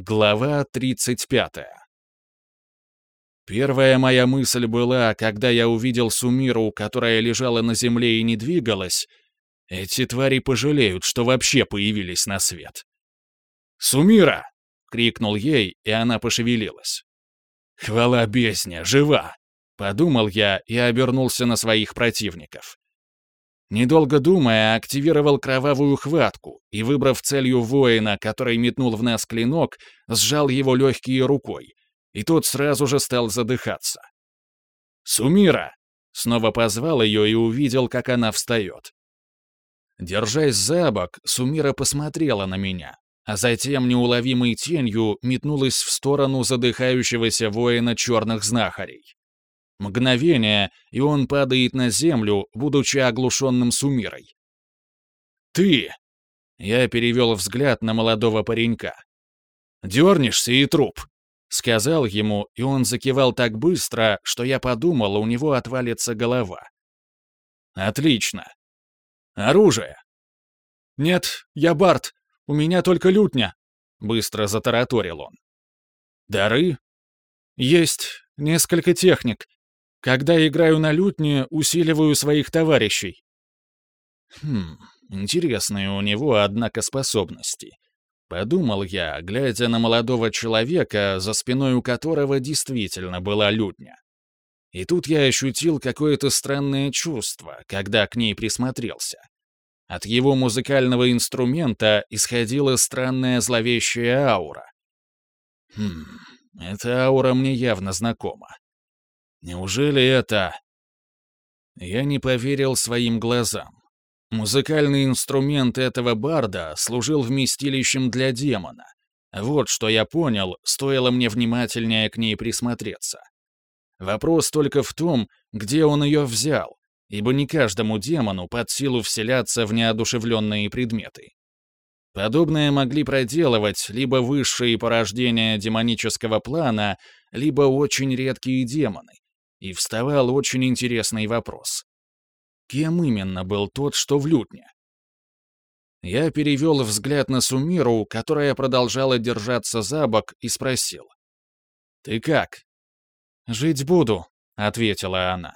Глава 35. Первая моя мысль была, когда я увидел Сумиру, которая лежала на земле и не двигалась, эти твари пожалеют, что вообще появились на свет. «Сумира!» — крикнул ей, и она пошевелилась. «Хвала бездне, жива!» — подумал я и обернулся на своих противников. Недолго думая, активировал кровавую хватку и, выбрав целью воина, который метнул в нас клинок, сжал его легкие рукой, и тот сразу же стал задыхаться. «Сумира!» — снова позвал ее и увидел, как она встает. Держась за бок, Сумира посмотрела на меня, а затем неуловимой тенью метнулась в сторону задыхающегося воина черных знахарей. Мгновение, и он падает на землю, будучи оглушенным сумирой. «Ты!» — я перевел взгляд на молодого паренька. «Дернешься и труп!» — сказал ему, и он закивал так быстро, что я подумал, у него отвалится голова. «Отлично. Оружие!» «Нет, я Барт. У меня только лютня», — быстро затараторил он. «Дары?» «Есть несколько техник. Когда играю на лютне, усиливаю своих товарищей. Хм, интересные у него, однако, способности. Подумал я, глядя на молодого человека, за спиной у которого действительно была лютня. И тут я ощутил какое-то странное чувство, когда к ней присмотрелся. От его музыкального инструмента исходила странная зловещая аура. Хм, эта аура мне явно знакома. Неужели это... Я не поверил своим глазам. Музыкальный инструмент этого барда служил вместилищем для демона. Вот что я понял, стоило мне внимательнее к ней присмотреться. Вопрос только в том, где он ее взял, ибо не каждому демону под силу вселяться в неодушевленные предметы. Подобное могли проделывать либо высшие порождения демонического плана, либо очень редкие демоны, и вставал очень интересный вопрос. Кем именно был тот, что в лютне? Я перевел взгляд на Сумиру, которая продолжала держаться за бок, и спросил. «Ты как?» «Жить буду», — ответила она.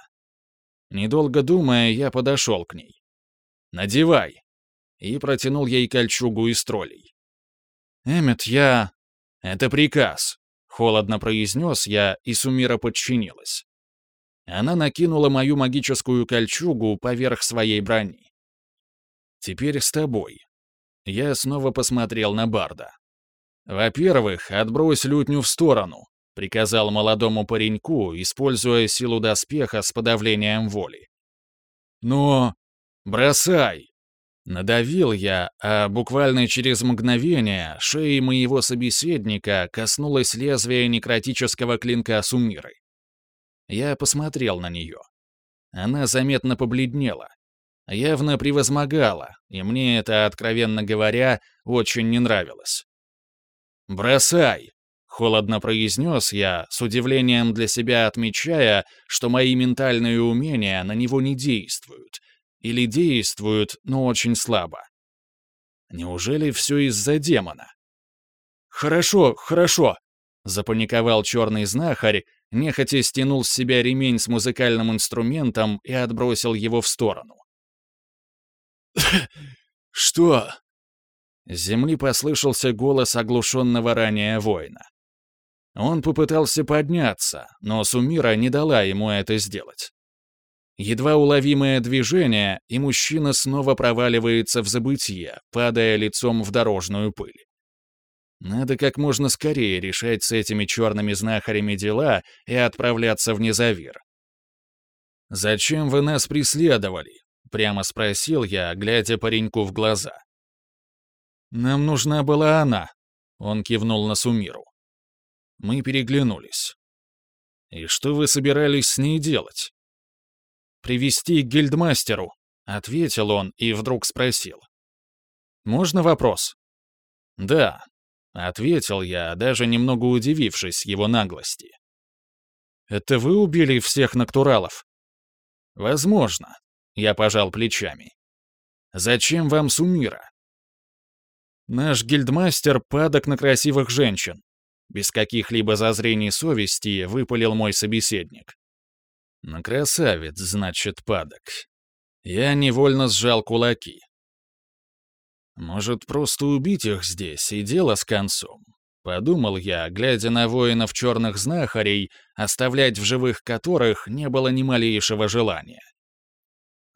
Недолго думая, я подошел к ней. «Надевай!» и протянул ей кольчугу из троллей. «Эммет, я...» «Это приказ», — холодно произнес я, и Сумира подчинилась. Она накинула мою магическую кольчугу поверх своей брони. «Теперь с тобой». Я снова посмотрел на Барда. «Во-первых, отбрось лютню в сторону», — приказал молодому пареньку, используя силу доспеха с подавлением воли. «Но... бросай!» Надавил я, а буквально через мгновение шеи моего собеседника коснулось лезвие некротического клинка Сумиры. Я посмотрел на нее. Она заметно побледнела. Явно превозмогала, и мне это, откровенно говоря, очень не нравилось. «Бросай!» — холодно произнес я, с удивлением для себя отмечая, что мои ментальные умения на него не действуют. Или действуют, но очень слабо. Неужели все из-за демона? «Хорошо, хорошо!» — запаниковал черный знахарь, нехотя стянул с себя ремень с музыкальным инструментом и отбросил его в сторону. «Что?» С земли послышался голос оглушенного ранее воина. Он попытался подняться, но Сумира не дала ему это сделать. Едва уловимое движение, и мужчина снова проваливается в забытье, падая лицом в дорожную пыль. Надо как можно скорее решать с этими черными знахарями дела и отправляться в Незавир. «Зачем вы нас преследовали?» — прямо спросил я, глядя пареньку в глаза. «Нам нужна была она», — он кивнул на Сумиру. Мы переглянулись. «И что вы собирались с ней делать?» «Привести к гильдмастеру», — ответил он и вдруг спросил. «Можно вопрос?» «Да», — ответил я, даже немного удивившись его наглости. «Это вы убили всех натуралов?» «Возможно», — я пожал плечами. «Зачем вам Сумира?» Наш гильдмастер падок на красивых женщин. Без каких-либо зазрений совести выпалил мой собеседник. На красавец, значит, падок. Я невольно сжал кулаки. Может, просто убить их здесь, и дело с концом? Подумал я, глядя на воинов черных знахарей, оставлять в живых которых не было ни малейшего желания.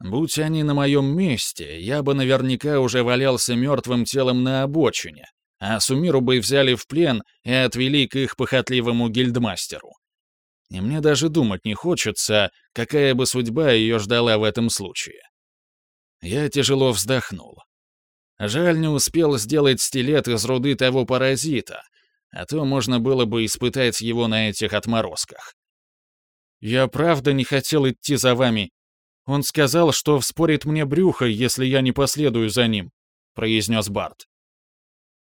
Будь они на моем месте, я бы наверняка уже валялся мертвым телом на обочине, а Сумиру бы взяли в плен и отвели к их похотливому гильдмастеру. И мне даже думать не хочется, какая бы судьба ее ждала в этом случае. Я тяжело вздохнул. Жаль, не успел сделать стилет из руды того паразита, а то можно было бы испытать его на этих отморозках. «Я правда не хотел идти за вами. Он сказал, что вспорит мне брюхо, если я не последую за ним», — произнес Барт.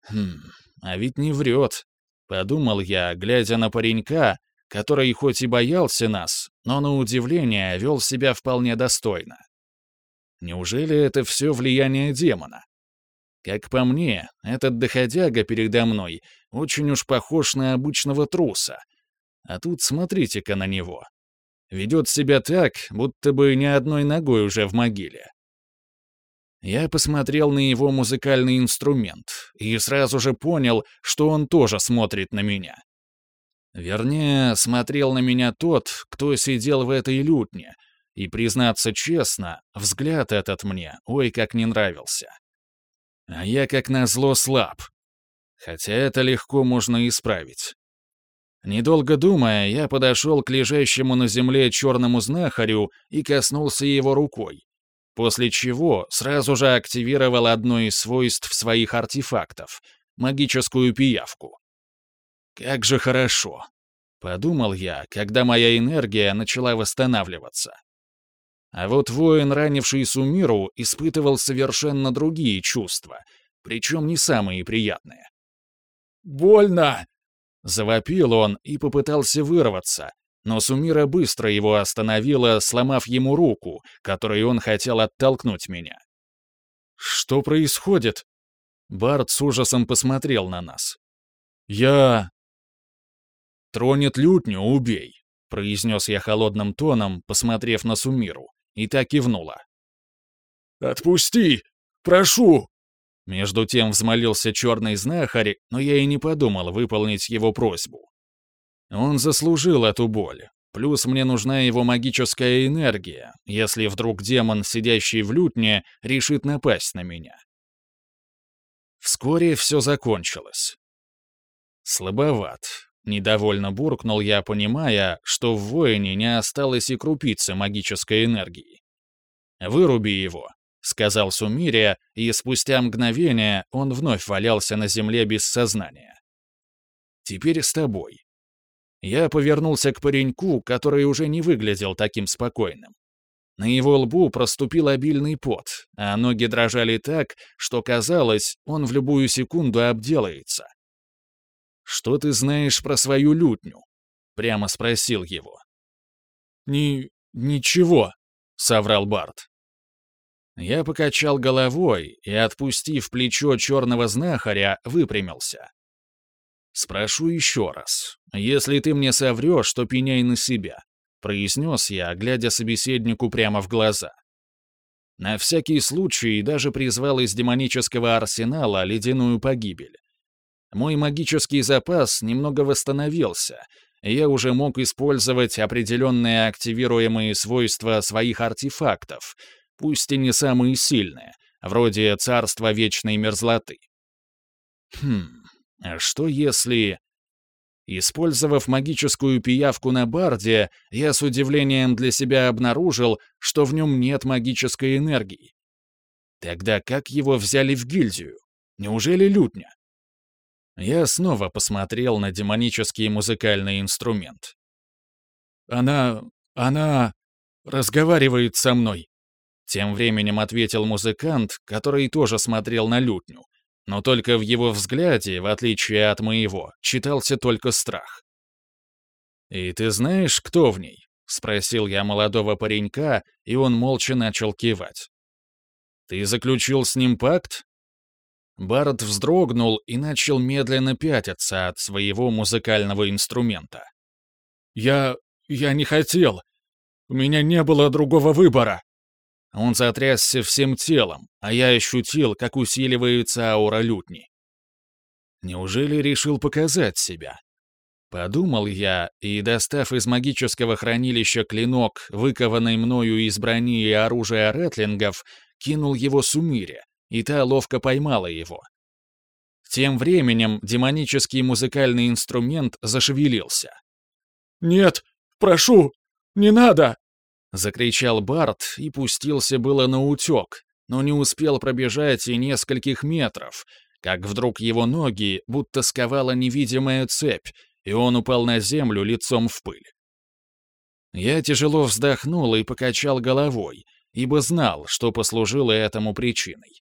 «Хм, а ведь не врет», — подумал я, глядя на паренька, который хоть и боялся нас, но на удивление вел себя вполне достойно. Неужели это все влияние демона? Как по мне, этот доходяга передо мной очень уж похож на обычного труса. А тут смотрите-ка на него. Ведет себя так, будто бы ни одной ногой уже в могиле. Я посмотрел на его музыкальный инструмент и сразу же понял, что он тоже смотрит на меня. Вернее, смотрел на меня тот, кто сидел в этой лютне, и, признаться честно, взгляд этот мне ой как не нравился. А я, как назло, слаб. Хотя это легко можно исправить. Недолго думая, я подошел к лежащему на земле черному знахарю и коснулся его рукой, после чего сразу же активировал одно из свойств своих артефактов — магическую пиявку. Как же хорошо, подумал я, когда моя энергия начала восстанавливаться. А вот воин, ранивший Сумиру, испытывал совершенно другие чувства, причем не самые приятные. «Больно!» — завопил он и попытался вырваться, но Сумира быстро его остановила, сломав ему руку, которой он хотел оттолкнуть меня. «Что происходит?» Барт с ужасом посмотрел на нас. «Я...» «Тронет лютню, убей», — произнес я холодным тоном, посмотрев на Сумиру и так кивнула. «Отпусти! Прошу!» Между тем взмолился черный знахарь, но я и не подумал выполнить его просьбу. Он заслужил эту боль. Плюс мне нужна его магическая энергия, если вдруг демон, сидящий в лютне, решит напасть на меня. Вскоре все закончилось. Слабоват, Недовольно буркнул я, понимая, что в воине не осталось и крупицы магической энергии. «Выруби его», — сказал Сумирия, и спустя мгновение он вновь валялся на земле без сознания. «Теперь с тобой». Я повернулся к пареньку, который уже не выглядел таким спокойным. На его лбу проступил обильный пот, а ноги дрожали так, что казалось, он в любую секунду обделается. «Что ты знаешь про свою лютню?» — прямо спросил его. «Ни... ничего», — соврал Барт. Я покачал головой и, отпустив плечо черного знахаря, выпрямился. «Спрошу еще раз. Если ты мне соврешь, то пеняй на себя», — произнес я, глядя собеседнику прямо в глаза. На всякий случай даже призвал из демонического арсенала ледяную погибель. Мой магический запас немного восстановился, и я уже мог использовать определенные активируемые свойства своих артефактов, пусть и не самые сильные, вроде царства вечной мерзлоты. Хм, а что если... Использовав магическую пиявку на барде, я с удивлением для себя обнаружил, что в нем нет магической энергии. Тогда как его взяли в гильдию? Неужели лютня? Я снова посмотрел на демонический музыкальный инструмент. «Она... она... разговаривает со мной», — тем временем ответил музыкант, который тоже смотрел на лютню, но только в его взгляде, в отличие от моего, читался только страх. «И ты знаешь, кто в ней?» — спросил я молодого паренька, и он молча начал кивать. «Ты заключил с ним пакт?» Барретт вздрогнул и начал медленно пятиться от своего музыкального инструмента. «Я... я не хотел. У меня не было другого выбора». Он затрясся всем телом, а я ощутил, как усиливается аура лютни. Неужели решил показать себя? Подумал я, и, достав из магического хранилища клинок, выкованный мною из брони и оружия ретлингов, кинул его Сумире, и та ловко поймала его. Тем временем демонический музыкальный инструмент зашевелился. «Нет, прошу, не надо!» — закричал Барт и пустился было на утек, но не успел пробежать и нескольких метров, как вдруг его ноги будто сковала невидимая цепь, и он упал на землю лицом в пыль. Я тяжело вздохнул и покачал головой, ибо знал, что послужило этому причиной.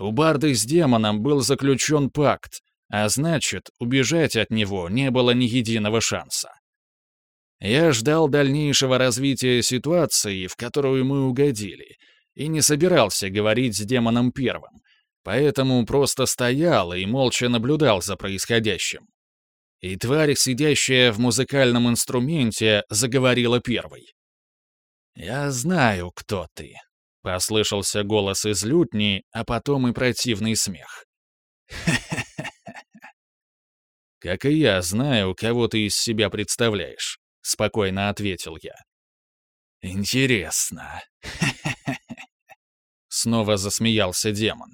У Барды с демоном был заключен пакт, а значит, убежать от него не было ни единого шанса. Я ждал дальнейшего развития ситуации, в которую мы угодили, и не собирался говорить с демоном первым, поэтому просто стоял и молча наблюдал за происходящим. И тварь, сидящая в музыкальном инструменте, заговорила первой. «Я знаю, кто ты», Послышался голос из лютни, а потом и противный смех. «Как и я знаю, кого ты из себя представляешь», — спокойно ответил я. «Интересно». Снова засмеялся демон.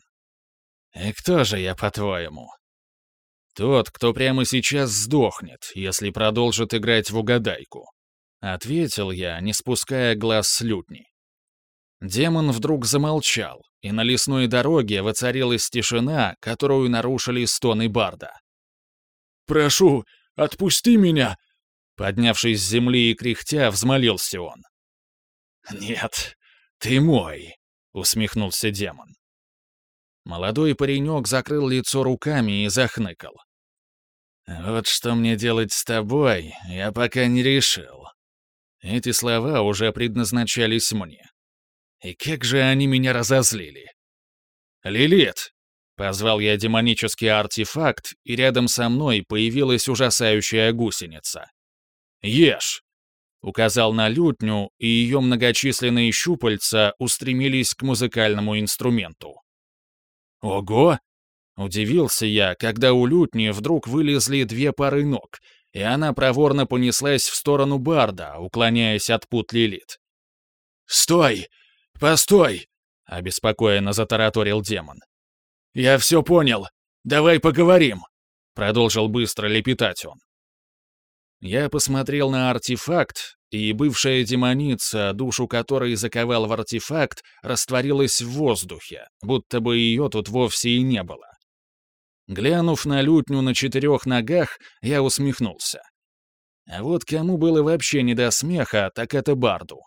«И кто же я, по-твоему?» «Тот, кто прямо сейчас сдохнет, если продолжит играть в угадайку», — ответил я, не спуская глаз с лютни. Демон вдруг замолчал, и на лесной дороге воцарилась тишина, которую нарушили стоны Барда. «Прошу, отпусти меня!» Поднявшись с земли и кряхтя, взмолился он. «Нет, ты мой!» — усмехнулся демон. Молодой паренек закрыл лицо руками и захныкал. «Вот что мне делать с тобой, я пока не решил». Эти слова уже предназначались мне. И как же они меня разозлили. «Лилит!» — позвал я демонический артефакт, и рядом со мной появилась ужасающая гусеница. «Ешь!» — указал на лютню, и ее многочисленные щупальца устремились к музыкальному инструменту. «Ого!» — удивился я, когда у лютни вдруг вылезли две пары ног, и она проворно понеслась в сторону Барда, уклоняясь от пут Лилит. «Стой! «Постой!» — обеспокоенно затараторил демон. «Я все понял. Давай поговорим!» — продолжил быстро лепетать он. Я посмотрел на артефакт, и бывшая демоница, душу которой заковал в артефакт, растворилась в воздухе, будто бы ее тут вовсе и не было. Глянув на лютню на четырех ногах, я усмехнулся. А вот кому было вообще не до смеха, так это Барду.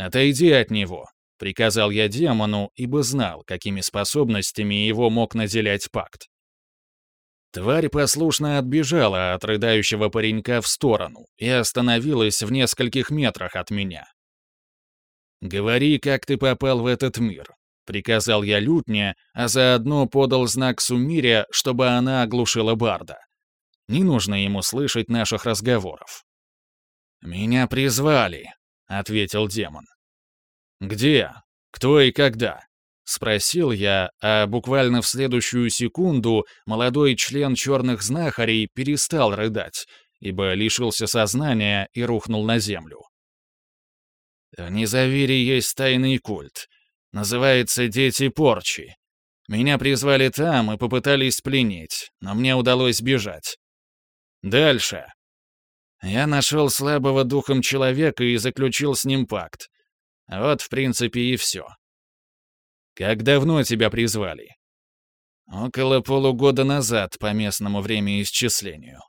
«Отойди от него», — приказал я демону, ибо знал, какими способностями его мог наделять пакт. Тварь послушно отбежала от рыдающего паренька в сторону и остановилась в нескольких метрах от меня. «Говори, как ты попал в этот мир», — приказал я лютне, а заодно подал знак Сумире, чтобы она оглушила Барда. Не нужно ему слышать наших разговоров. «Меня призвали», ответил демон. «Где? Кто и когда?» — спросил я, а буквально в следующую секунду молодой член черных знахарей перестал рыдать, ибо лишился сознания и рухнул на землю. В Незавире есть тайный культ. Называется «Дети порчи». Меня призвали там и попытались пленить, но мне удалось бежать. Дальше. Я нашел слабого духом человека и заключил с ним пакт. Вот, в принципе, и все. Как давно тебя призвали? Около полугода назад по местному времяисчислению.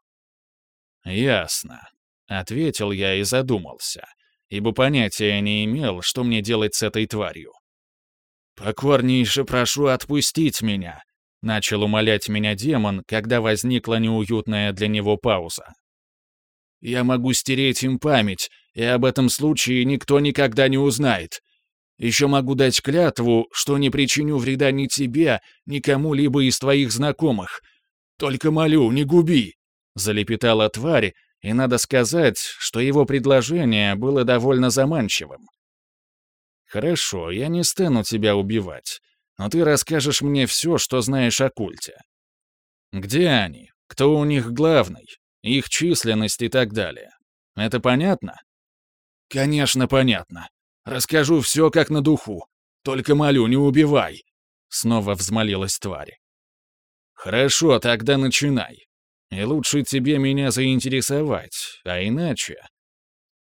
Ясно. Ответил я и задумался, ибо понятия не имел, что мне делать с этой тварью. «Покорнейше прошу отпустить меня», — начал умолять меня демон, когда возникла неуютная для него пауза. Я могу стереть им память, и об этом случае никто никогда не узнает. Еще могу дать клятву, что не причиню вреда ни тебе, ни кому-либо из твоих знакомых. Только молю, не губи!» — залепетала тварь, и надо сказать, что его предложение было довольно заманчивым. «Хорошо, я не стану тебя убивать, но ты расскажешь мне все, что знаешь о культе. Где они? Кто у них главный? Их численность и так далее. Это понятно?» «Конечно, понятно», Расскажу все как на духу. Только молю, не убивай!» Снова взмолилась тварь. «Хорошо, тогда начинай. И лучше тебе меня заинтересовать, а иначе...»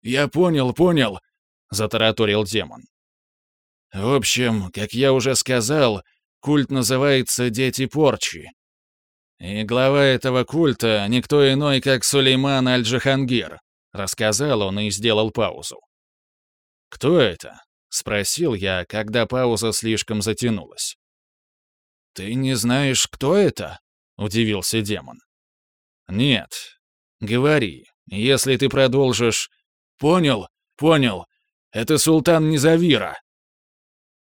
«Я понял, понял», — затараторил демон. «В общем, как я уже сказал, культ называется «Дети Порчи». И глава этого культа — никто иной, как Сулейман Аль-Джахангир», — рассказал он и сделал паузу. «Кто это?» — спросил я, когда пауза слишком затянулась. «Ты не знаешь, кто это?» — удивился демон. «Нет. Говори. Если ты продолжишь...» «Понял, понял. Это султан Низавира»,